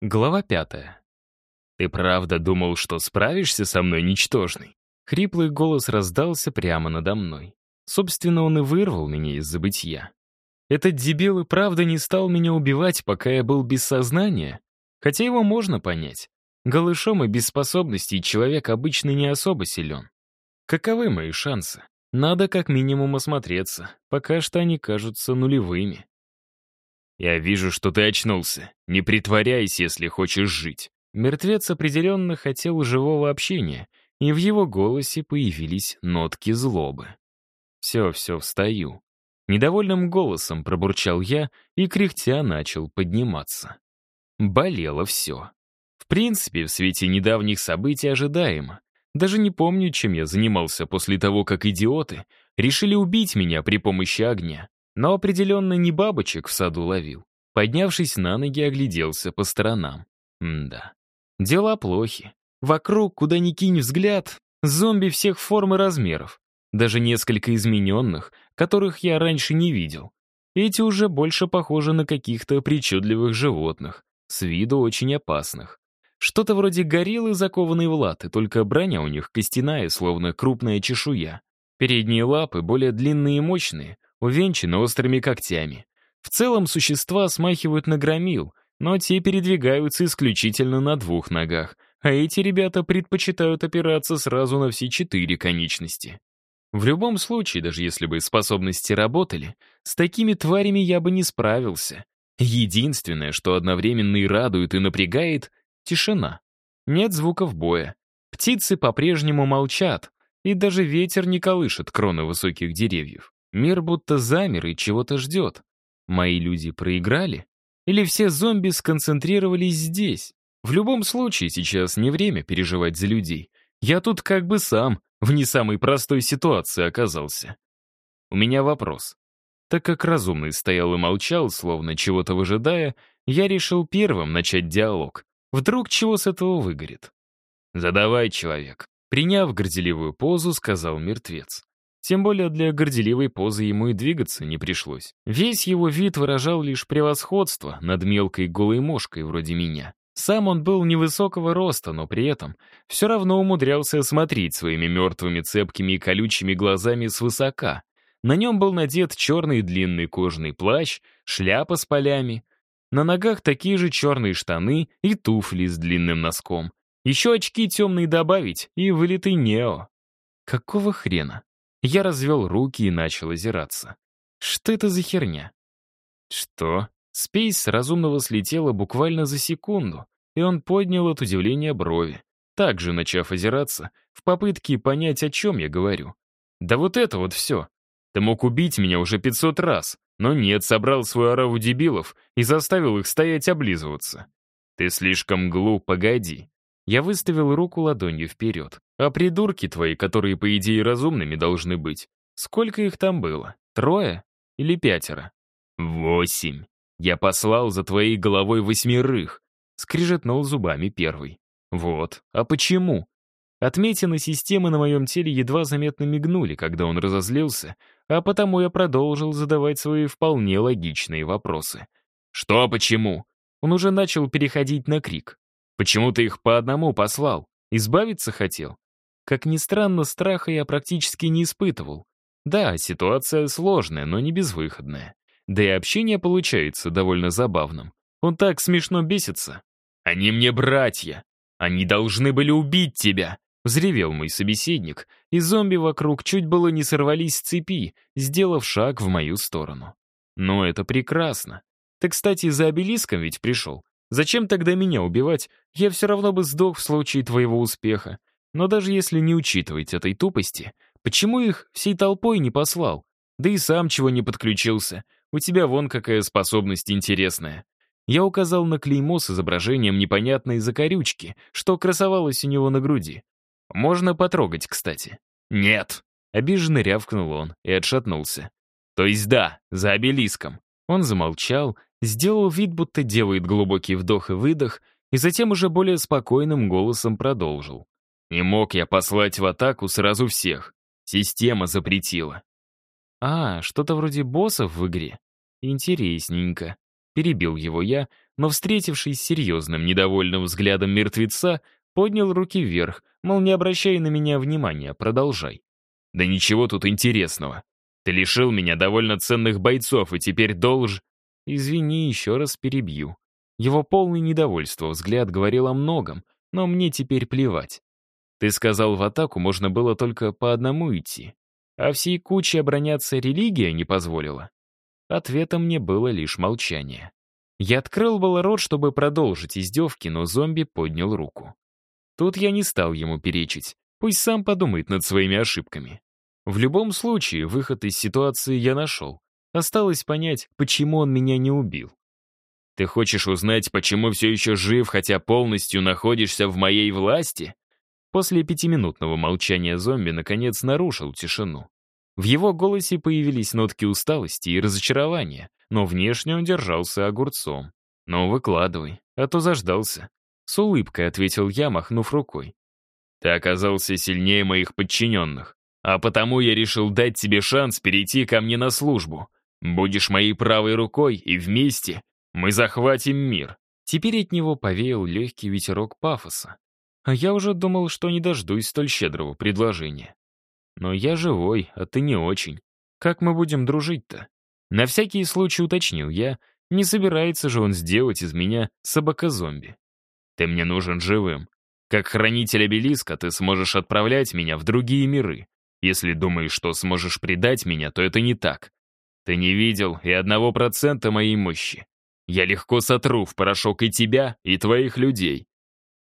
Глава пятая. «Ты правда думал, что справишься со мной, ничтожный?» Хриплый голос раздался прямо надо мной. Собственно, он и вырвал меня из забытья. Этот дебил и правда не стал меня убивать, пока я был без сознания. Хотя его можно понять. Голышом и без способностей человек обычно не особо силен. Каковы мои шансы? Надо как минимум осмотреться. Пока что они кажутся нулевыми. «Я вижу, что ты очнулся. Не притворяйся, если хочешь жить». Мертвец определенно хотел живого общения, и в его голосе появились нотки злобы. «Все, все, встаю». Недовольным голосом пробурчал я и кряхтя начал подниматься. Болело все. В принципе, в свете недавних событий ожидаемо. Даже не помню, чем я занимался после того, как идиоты решили убить меня при помощи огня но определенно не бабочек в саду ловил. Поднявшись на ноги, огляделся по сторонам. Мда, Дела плохи. Вокруг, куда ни кинь взгляд, зомби всех форм и размеров. Даже несколько измененных, которых я раньше не видел. Эти уже больше похожи на каких-то причудливых животных, с виду очень опасных. Что-то вроде гориллы, закованные в латы, только броня у них костяная, словно крупная чешуя. Передние лапы более длинные и мощные — увенчана острыми когтями. В целом существа смахивают на громил, но те передвигаются исключительно на двух ногах, а эти ребята предпочитают опираться сразу на все четыре конечности. В любом случае, даже если бы способности работали, с такими тварями я бы не справился. Единственное, что одновременно и радует, и напрягает — тишина. Нет звуков боя. Птицы по-прежнему молчат, и даже ветер не колышет кроны высоких деревьев. Мир будто замер и чего-то ждет. Мои люди проиграли? Или все зомби сконцентрировались здесь? В любом случае, сейчас не время переживать за людей. Я тут как бы сам, в не самой простой ситуации оказался. У меня вопрос. Так как разумный стоял и молчал, словно чего-то выжидая, я решил первым начать диалог. Вдруг чего с этого выгорит? «Задавай, человек», — приняв горделивую позу, сказал мертвец. Тем более для горделивой позы ему и двигаться не пришлось. Весь его вид выражал лишь превосходство над мелкой голой мошкой вроде меня. Сам он был невысокого роста, но при этом все равно умудрялся смотреть своими мертвыми цепкими и колючими глазами свысока. На нем был надет черный длинный кожаный плащ, шляпа с полями. На ногах такие же черные штаны и туфли с длинным носком. Еще очки темные добавить и вылитый Нео. Какого хрена? Я развел руки и начал озираться. «Что это за херня?» «Что?» Спейс разумного слетела буквально за секунду, и он поднял от удивления брови, также начав озираться, в попытке понять, о чем я говорю. «Да вот это вот все! Ты мог убить меня уже 500 раз, но нет, собрал свою ораву дебилов и заставил их стоять облизываться. Ты слишком глуп, погоди!» Я выставил руку ладонью вперед. А придурки твои, которые, по идее, разумными должны быть, сколько их там было? Трое или пятеро? Восемь. Я послал за твоей головой восьмерых. Скрежетнул зубами первый. Вот. А почему? Отметины системы на моем теле едва заметно мигнули, когда он разозлился, а потому я продолжил задавать свои вполне логичные вопросы. «Что почему?» Он уже начал переходить на крик. «Почему ты их по одному послал? Избавиться хотел? Как ни странно, страха я практически не испытывал. Да, ситуация сложная, но не безвыходная. Да и общение получается довольно забавным. Он так смешно бесится. «Они мне братья! Они должны были убить тебя!» Взревел мой собеседник, и зомби вокруг чуть было не сорвались с цепи, сделав шаг в мою сторону. Но это прекрасно. Ты, кстати, за обелиском ведь пришел. Зачем тогда меня убивать? Я все равно бы сдох в случае твоего успеха. Но даже если не учитывать этой тупости, почему их всей толпой не послал? Да и сам чего не подключился. У тебя вон какая способность интересная. Я указал на клеймо с изображением непонятной закорючки, что красовалось у него на груди. Можно потрогать, кстати. «Нет!» — обиженно рявкнул он и отшатнулся. «То есть да, за обелиском». Он замолчал, сделал вид, будто делает глубокий вдох и выдох, и затем уже более спокойным голосом продолжил. Не мог я послать в атаку сразу всех. Система запретила. А, что-то вроде боссов в игре. Интересненько. Перебил его я, но, встретившись серьезным, недовольным взглядом мертвеца, поднял руки вверх, мол, не обращай на меня внимания, продолжай. Да ничего тут интересного. Ты лишил меня довольно ценных бойцов и теперь долж... Извини, еще раз перебью. Его полное недовольство взгляд говорил о многом, но мне теперь плевать. Ты сказал, в атаку можно было только по одному идти. А всей куче обороняться религия не позволила. Ответом мне было лишь молчание. Я открыл было рот, чтобы продолжить издевки, но зомби поднял руку. Тут я не стал ему перечить. Пусть сам подумает над своими ошибками. В любом случае, выход из ситуации я нашел. Осталось понять, почему он меня не убил. Ты хочешь узнать, почему все еще жив, хотя полностью находишься в моей власти? После пятиминутного молчания зомби наконец нарушил тишину. В его голосе появились нотки усталости и разочарования, но внешне он держался огурцом. «Ну, выкладывай, а то заждался». С улыбкой ответил я, махнув рукой. «Ты оказался сильнее моих подчиненных, а потому я решил дать тебе шанс перейти ко мне на службу. Будешь моей правой рукой, и вместе мы захватим мир». Теперь от него повеял легкий ветерок пафоса. А я уже думал, что не дождусь столь щедрого предложения. Но я живой, а ты не очень. Как мы будем дружить-то? На всякий случай уточнил я, не собирается же он сделать из меня собака-зомби. Ты мне нужен живым. Как хранитель обелиска ты сможешь отправлять меня в другие миры. Если думаешь, что сможешь предать меня, то это не так. Ты не видел и одного процента моей мощи. Я легко сотру в порошок и тебя, и твоих людей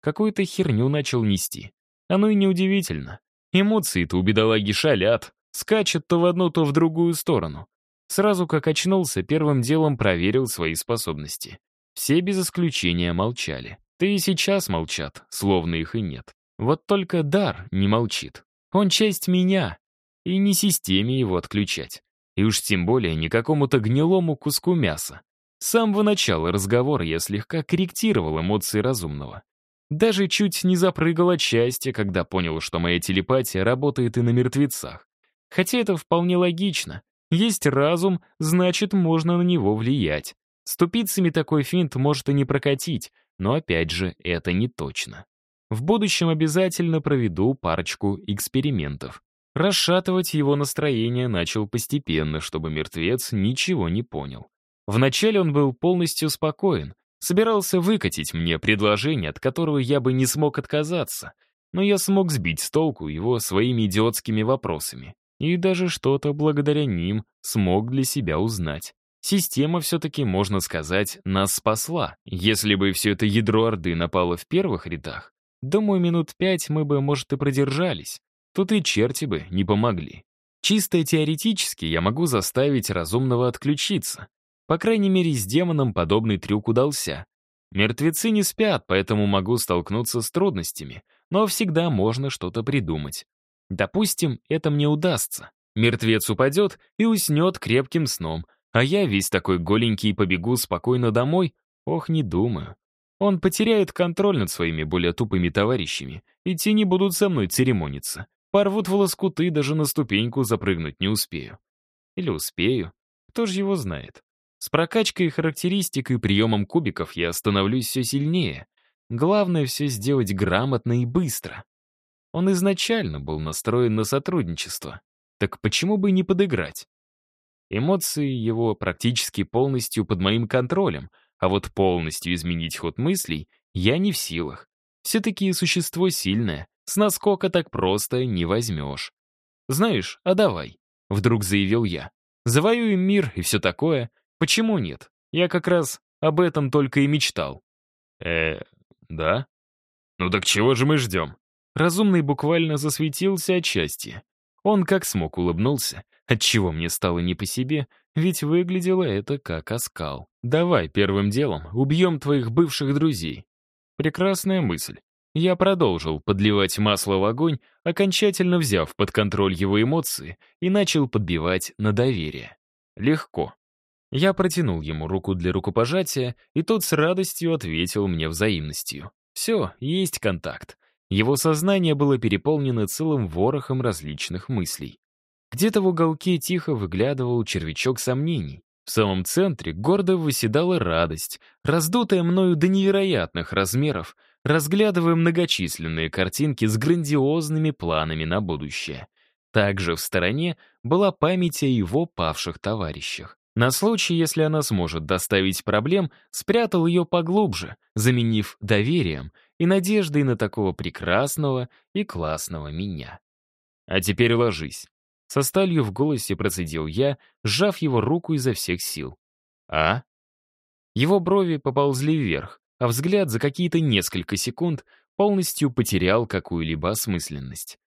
какую-то херню начал нести. Оно и неудивительно. Эмоции-то у бедолаги шалят, скачет то в одну, то в другую сторону. Сразу как очнулся, первым делом проверил свои способности. Все без исключения молчали. Ты и сейчас молчат, словно их и нет. Вот только дар не молчит. Он часть меня. И не системе его отключать. И уж тем более не какому-то гнилому куску мяса. С самого начала разговора я слегка корректировал эмоции разумного. Даже чуть не запрыгал от счастья, когда понял, что моя телепатия работает и на мертвецах. Хотя это вполне логично. Есть разум, значит, можно на него влиять. С тупицами такой финт может и не прокатить, но опять же, это не точно. В будущем обязательно проведу парочку экспериментов. Расшатывать его настроение начал постепенно, чтобы мертвец ничего не понял. Вначале он был полностью спокоен, собирался выкатить мне предложение, от которого я бы не смог отказаться, но я смог сбить с толку его своими идиотскими вопросами. И даже что-то благодаря ним смог для себя узнать. Система все-таки, можно сказать, нас спасла. Если бы все это ядро Орды напало в первых рядах, думаю, минут пять мы бы, может, и продержались. Тут и черти бы не помогли. Чисто теоретически я могу заставить разумного отключиться, по крайней мере, с демоном подобный трюк удался. Мертвецы не спят, поэтому могу столкнуться с трудностями, но всегда можно что-то придумать. Допустим, это мне удастся. Мертвец упадет и уснет крепким сном, а я весь такой голенький побегу спокойно домой, ох, не думаю. Он потеряет контроль над своими более тупыми товарищами, и те не будут со мной церемониться. Порвут в лоскуты, даже на ступеньку запрыгнуть не успею. Или успею, кто ж его знает. С прокачкой характеристик и приемом кубиков я становлюсь все сильнее. Главное все сделать грамотно и быстро. Он изначально был настроен на сотрудничество. Так почему бы не подыграть? Эмоции его практически полностью под моим контролем, а вот полностью изменить ход мыслей я не в силах. Все-таки существо сильное, с наскока так просто не возьмешь. «Знаешь, а давай», — вдруг заявил я. «Завоюем мир и все такое, Почему нет? Я как раз об этом только и мечтал. Э, да? Ну так чего же мы ждем? Разумный буквально засветился от счастья. Он как смог улыбнулся, отчего мне стало не по себе, ведь выглядело это как оскал. «Давай первым делом убьем твоих бывших друзей». Прекрасная мысль. Я продолжил подливать масло в огонь, окончательно взяв под контроль его эмоции и начал подбивать на доверие. Легко. Я протянул ему руку для рукопожатия, и тот с радостью ответил мне взаимностью. Все, есть контакт. Его сознание было переполнено целым ворохом различных мыслей. Где-то в уголке тихо выглядывал червячок сомнений. В самом центре гордо выседала радость, раздутая мною до невероятных размеров, разглядывая многочисленные картинки с грандиозными планами на будущее. Также в стороне была память о его павших товарищах. На случай, если она сможет доставить проблем, спрятал ее поглубже, заменив доверием и надеждой на такого прекрасного и классного меня. «А теперь ложись». Со сталью в голосе процедил я, сжав его руку изо всех сил. «А?» Его брови поползли вверх, а взгляд за какие-то несколько секунд полностью потерял какую-либо осмысленность.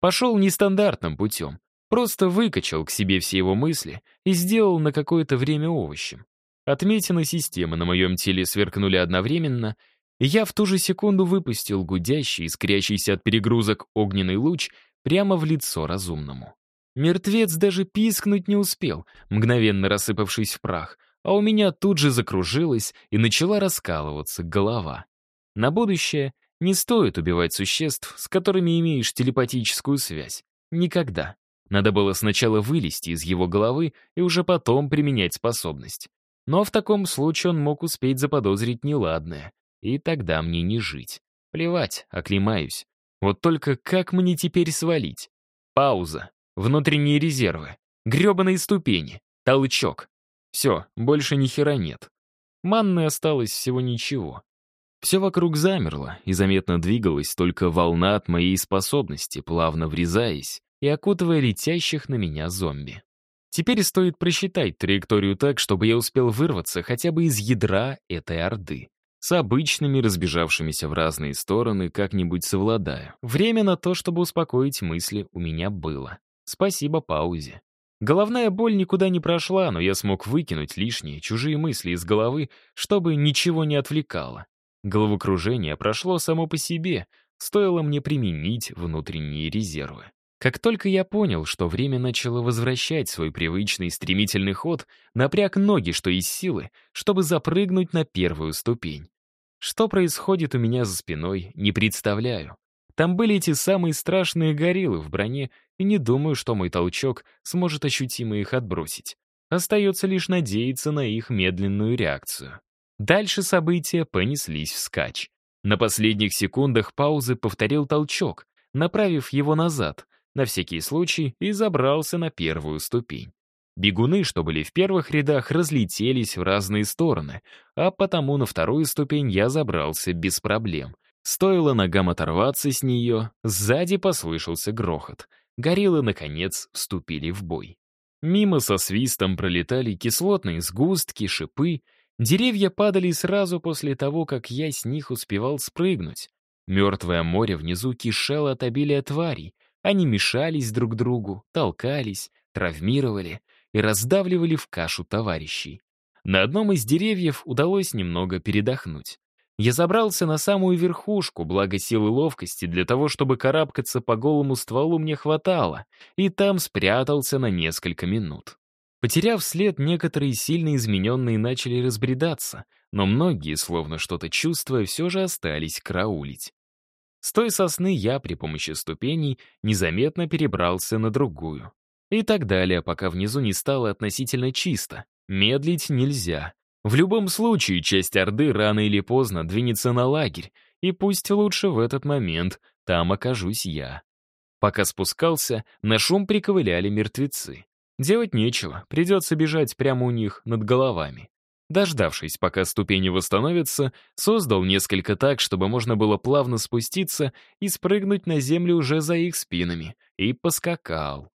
Пошел нестандартным путем, Просто выкачал к себе все его мысли и сделал на какое-то время овощем. Отметины системы на моем теле сверкнули одновременно, и я в ту же секунду выпустил гудящий, искрящийся от перегрузок огненный луч прямо в лицо разумному. Мертвец даже пискнуть не успел, мгновенно рассыпавшись в прах, а у меня тут же закружилась и начала раскалываться голова. На будущее не стоит убивать существ, с которыми имеешь телепатическую связь. Никогда. Надо было сначала вылезти из его головы и уже потом применять способность. Но в таком случае он мог успеть заподозрить неладное. И тогда мне не жить. Плевать, оклемаюсь. Вот только как мне теперь свалить? Пауза. Внутренние резервы. грёбаные ступени. Толчок. Все, больше ни хера нет. Манны осталось всего ничего. Все вокруг замерло, и заметно двигалось только волна от моей способности, плавно врезаясь и окутывая летящих на меня зомби. Теперь стоит просчитать траекторию так, чтобы я успел вырваться хотя бы из ядра этой орды. С обычными, разбежавшимися в разные стороны, как-нибудь совладая. Время на то, чтобы успокоить мысли, у меня было. Спасибо паузе. Головная боль никуда не прошла, но я смог выкинуть лишние, чужие мысли из головы, чтобы ничего не отвлекало. Головокружение прошло само по себе, стоило мне применить внутренние резервы. Как только я понял, что время начало возвращать свой привычный стремительный ход, напряг ноги, что из силы, чтобы запрыгнуть на первую ступень. Что происходит у меня за спиной, не представляю. Там были эти самые страшные гориллы в броне, и не думаю, что мой толчок сможет ощутимо их отбросить. Остается лишь надеяться на их медленную реакцию. Дальше события понеслись вскачь. На последних секундах паузы повторил толчок, направив его назад — на всякий случай и забрался на первую ступень. Бегуны, что были в первых рядах, разлетелись в разные стороны, а потому на вторую ступень я забрался без проблем. Стоило ногам оторваться с нее, сзади послышался грохот. Гориллы, наконец, вступили в бой. Мимо со свистом пролетали кислотные сгустки, шипы. Деревья падали сразу после того, как я с них успевал спрыгнуть. Мертвое море внизу кишело от обилия тварей, они мешались друг другу, толкались, травмировали и раздавливали в кашу товарищей. На одном из деревьев удалось немного передохнуть. Я забрался на самую верхушку, благо силы ловкости для того, чтобы карабкаться по голому стволу мне хватало, и там спрятался на несколько минут. Потеряв след, некоторые сильно измененные начали разбредаться, но многие, словно что-то чувствуя, все же остались караулить. С той сосны я при помощи ступеней незаметно перебрался на другую. И так далее, пока внизу не стало относительно чисто. Медлить нельзя. В любом случае, часть Орды рано или поздно двинется на лагерь, и пусть лучше в этот момент там окажусь я. Пока спускался, на шум приковыляли мертвецы. Делать нечего, придется бежать прямо у них над головами. Дождавшись, пока ступени восстановятся, создал несколько так, чтобы можно было плавно спуститься и спрыгнуть на землю уже за их спинами, и поскакал.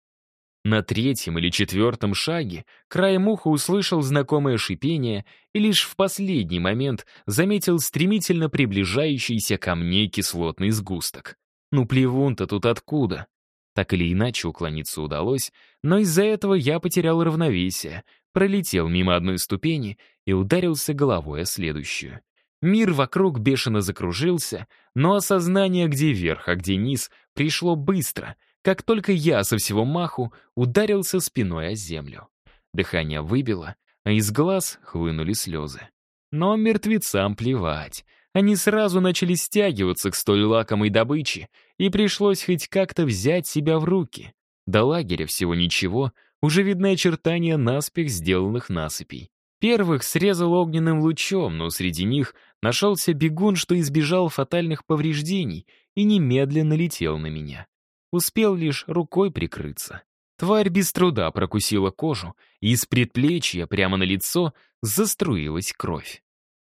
На третьем или четвертом шаге край муха услышал знакомое шипение и лишь в последний момент заметил стремительно приближающийся ко мне кислотный сгусток. Ну плевун-то тут откуда? Так или иначе уклониться удалось, но из-за этого я потерял равновесие, пролетел мимо одной ступени и ударился головой о следующую. Мир вокруг бешено закружился, но осознание, где верх, а где низ, пришло быстро, как только я со всего маху ударился спиной о землю. Дыхание выбило, а из глаз хлынули слезы. Но мертвецам плевать. Они сразу начали стягиваться к столь лакомой добыче, и пришлось хоть как-то взять себя в руки. До лагеря всего ничего — уже видны очертания наспех сделанных насыпей. Первых срезал огненным лучом, но среди них нашелся бегун, что избежал фатальных повреждений и немедленно летел на меня. Успел лишь рукой прикрыться. Тварь без труда прокусила кожу, и из предплечья прямо на лицо заструилась кровь.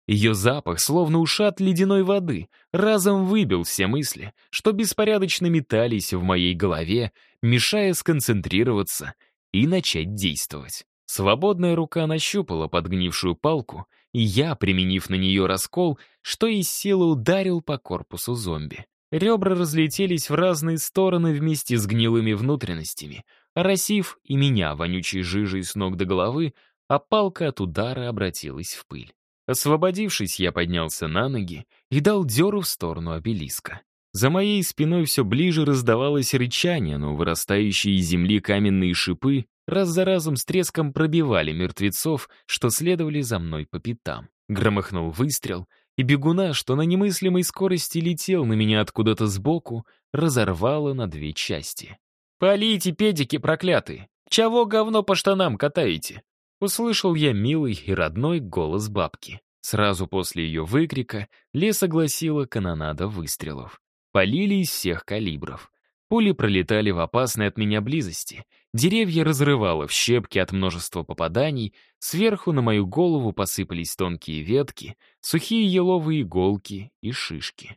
Ее запах, словно ушат ледяной воды, разом выбил все мысли, что беспорядочно метались в моей голове, мешая сконцентрироваться и начать действовать. Свободная рука нащупала подгнившую палку, и я, применив на нее раскол, что из силы ударил по корпусу зомби. Ребра разлетелись в разные стороны вместе с гнилыми внутренностями, оросив и меня вонючей жижей с ног до головы, а палка от удара обратилась в пыль. Освободившись, я поднялся на ноги и дал дёру в сторону обелиска. За моей спиной все ближе раздавалось рычание, но вырастающие из земли каменные шипы раз за разом с треском пробивали мертвецов, что следовали за мной по пятам. Громыхнул выстрел, и бегуна, что на немыслимой скорости летел на меня откуда-то сбоку, разорвало на две части. «Полите, педики проклятые! Чего говно по штанам катаете?» Услышал я милый и родной голос бабки. Сразу после ее выкрика лес огласила канонада выстрелов. Полили из всех калибров. Пули пролетали в опасной от меня близости. Деревья разрывало в щепки от множества попаданий. Сверху на мою голову посыпались тонкие ветки, сухие еловые иголки и шишки.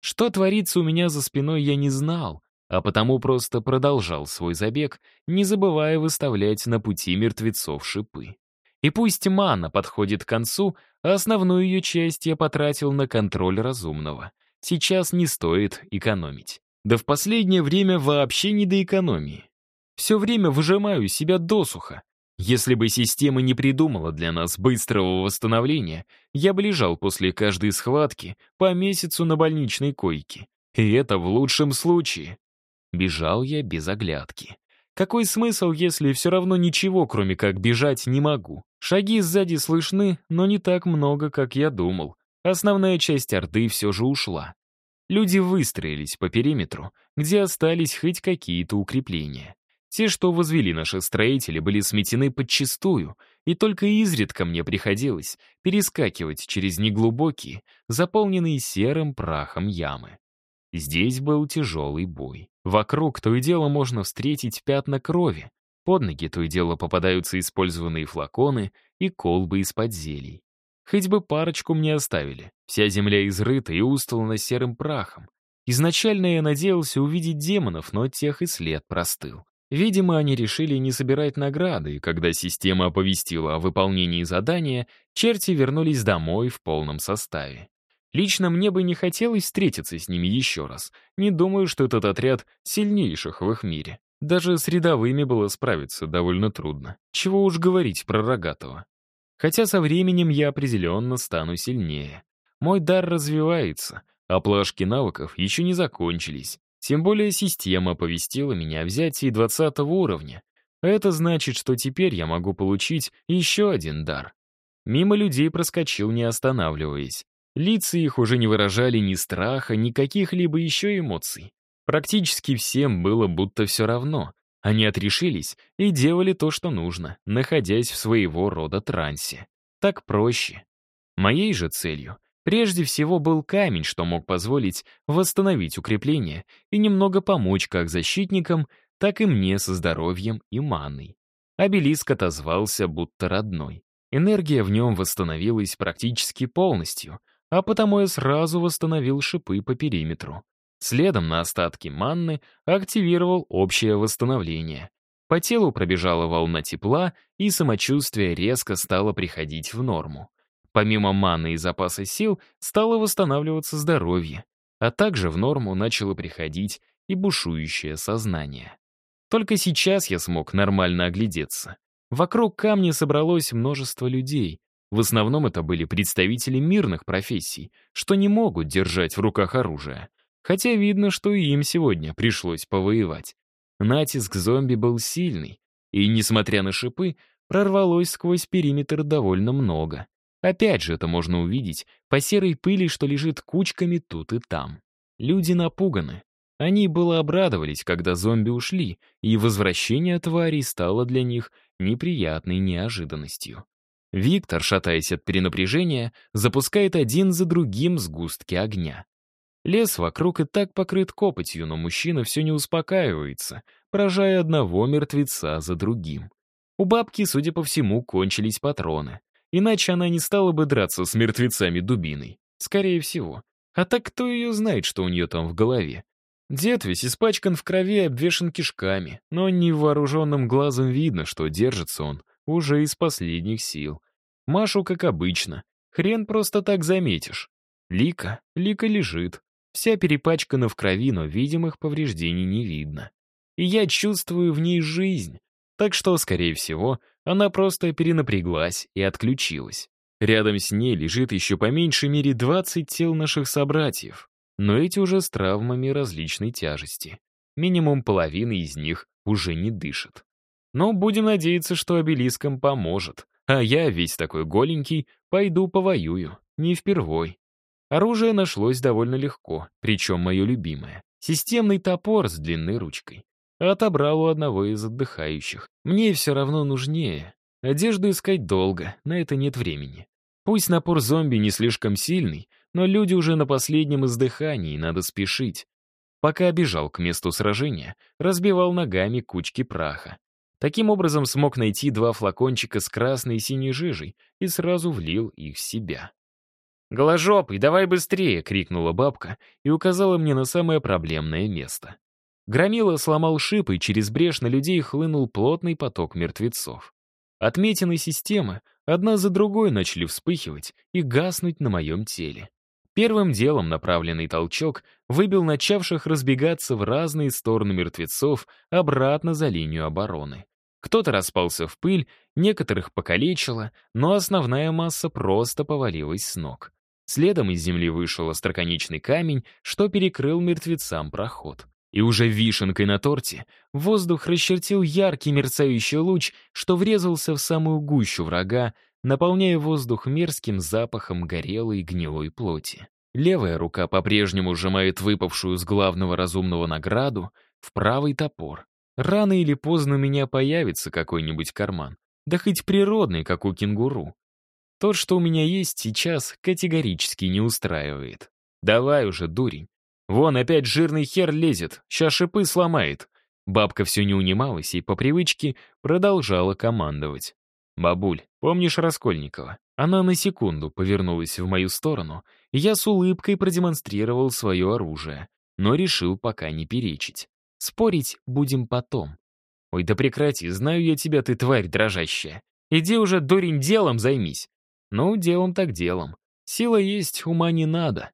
Что творится у меня за спиной, я не знал, а потому просто продолжал свой забег, не забывая выставлять на пути мертвецов шипы. И пусть мана подходит к концу, а основную ее часть я потратил на контроль разумного — Сейчас не стоит экономить. Да в последнее время вообще не до экономии. Все время выжимаю себя досуха. Если бы система не придумала для нас быстрого восстановления, я бы лежал после каждой схватки по месяцу на больничной койке. И это в лучшем случае. Бежал я без оглядки. Какой смысл, если все равно ничего, кроме как бежать, не могу? Шаги сзади слышны, но не так много, как я думал. Основная часть Орды все же ушла. Люди выстроились по периметру, где остались хоть какие-то укрепления. Те, что возвели наши строители, были сметены подчистую, и только изредка мне приходилось перескакивать через неглубокие, заполненные серым прахом ямы. Здесь был тяжелый бой. Вокруг то и дело можно встретить пятна крови, под ноги то и дело попадаются использованные флаконы и колбы из-под зелий. Хоть бы парочку мне оставили. Вся земля изрыта и устлана серым прахом. Изначально я надеялся увидеть демонов, но тех и след простыл. Видимо, они решили не собирать награды, и когда система оповестила о выполнении задания, черти вернулись домой в полном составе. Лично мне бы не хотелось встретиться с ними еще раз. Не думаю, что этот отряд сильнейших в их мире. Даже с рядовыми было справиться довольно трудно. Чего уж говорить про Рогатого. Хотя со временем я определенно стану сильнее. Мой дар развивается, а плашки навыков еще не закончились. Тем более система повестила меня о взятии 20 уровня. Это значит, что теперь я могу получить еще один дар. Мимо людей проскочил, не останавливаясь. Лица их уже не выражали ни страха, ни каких-либо еще эмоций. Практически всем было будто все равно, они отрешились и делали то, что нужно, находясь в своего рода трансе. Так проще. Моей же целью прежде всего был камень, что мог позволить восстановить укрепление и немного помочь как защитникам, так и мне со здоровьем и маной. Обелиск отозвался будто родной. Энергия в нем восстановилась практически полностью, а потому я сразу восстановил шипы по периметру. Следом на остатки манны активировал общее восстановление. По телу пробежала волна тепла, и самочувствие резко стало приходить в норму. Помимо маны и запаса сил стало восстанавливаться здоровье, а также в норму начало приходить и бушующее сознание. Только сейчас я смог нормально оглядеться. Вокруг камня собралось множество людей. В основном это были представители мирных профессий, что не могут держать в руках оружие. Хотя видно, что и им сегодня пришлось повоевать. Натиск зомби был сильный, и, несмотря на шипы, прорвалось сквозь периметр довольно много. Опять же это можно увидеть по серой пыли, что лежит кучками тут и там. Люди напуганы. Они было обрадовались, когда зомби ушли, и возвращение тварей стало для них неприятной неожиданностью. Виктор, шатаясь от перенапряжения, запускает один за другим сгустки огня. Лес вокруг и так покрыт копотью, но мужчина все не успокаивается, поражая одного мертвеца за другим. У бабки, судя по всему, кончились патроны. Иначе она не стала бы драться с мертвецами дубиной. Скорее всего. А так кто ее знает, что у нее там в голове? Дед весь испачкан в крови и обвешан кишками, но невооруженным глазом видно, что держится он уже из последних сил. Машу, как обычно, хрен просто так заметишь. Лика, Лика лежит, Вся перепачкана в крови, но видимых повреждений не видно. И я чувствую в ней жизнь. Так что, скорее всего, она просто перенапряглась и отключилась. Рядом с ней лежит еще по меньшей мере 20 тел наших собратьев, но эти уже с травмами различной тяжести. Минимум половина из них уже не дышит. Но будем надеяться, что обелискам поможет, а я, весь такой голенький, пойду повоюю, не впервой. Оружие нашлось довольно легко, причем мое любимое. Системный топор с длинной ручкой. Отобрал у одного из отдыхающих. Мне все равно нужнее. Одежду искать долго, на это нет времени. Пусть напор зомби не слишком сильный, но люди уже на последнем издыхании, надо спешить. Пока бежал к месту сражения, разбивал ногами кучки праха. Таким образом смог найти два флакончика с красной и синей жижей и сразу влил их в себя. «Голожопый, давай быстрее!» — крикнула бабка и указала мне на самое проблемное место. Громила сломал шип, и через брешь на людей хлынул плотный поток мертвецов. Отметины системы одна за другой начали вспыхивать и гаснуть на моем теле. Первым делом направленный толчок выбил начавших разбегаться в разные стороны мертвецов обратно за линию обороны. Кто-то распался в пыль, некоторых покалечило, но основная масса просто повалилась с ног. Следом из земли вышел остроконечный камень, что перекрыл мертвецам проход. И уже вишенкой на торте воздух расчертил яркий мерцающий луч, что врезался в самую гущу врага, наполняя воздух мерзким запахом горелой гнилой плоти. Левая рука по-прежнему сжимает выпавшую с главного разумного награду в правый топор. Рано или поздно у меня появится какой-нибудь карман. Да хоть природный, как у кенгуру. То, что у меня есть сейчас, категорически не устраивает. Давай уже, дурень. Вон опять жирный хер лезет, ща шипы сломает. Бабка все не унималась и по привычке продолжала командовать. «Бабуль, помнишь Раскольникова?» Она на секунду повернулась в мою сторону, и я с улыбкой продемонстрировал свое оружие, но решил пока не перечить. Спорить будем потом. «Ой, да прекрати, знаю я тебя, ты тварь дрожащая. Иди уже, дурень, делом займись. Ну, делом так делом. Сила есть, ума не надо.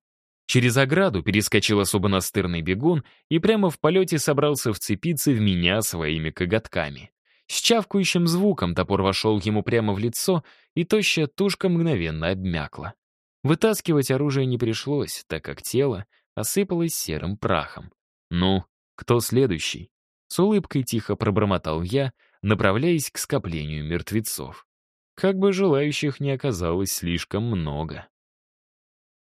Через ограду перескочил особо настырный бегун и прямо в полете собрался вцепиться в меня своими коготками. С чавкающим звуком топор вошел ему прямо в лицо, и тощая тушка мгновенно обмякла. Вытаскивать оружие не пришлось, так как тело осыпалось серым прахом. «Ну, кто следующий?» С улыбкой тихо пробормотал я, направляясь к скоплению мертвецов. Как бы желающих не оказалось слишком много.